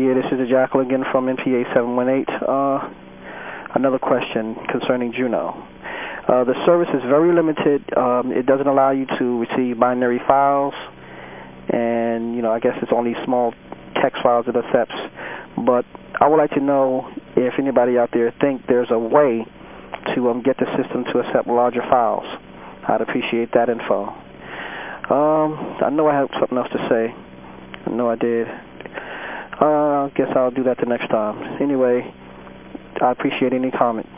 Yeah, this is Jackal again from NPA 718. Uh, another question concerning Juno. Uh, the service is very limited. Um, it doesn't allow you to receive binary files, and you know I guess it's only small text files it accepts. But I would like to know if anybody out there think there's a way to um, get the system to accept larger files. I'd appreciate that info. Um, I know I have something else to say. I know I did. Uh, I guess I'll do that the next time. Anyway, I appreciate any comments.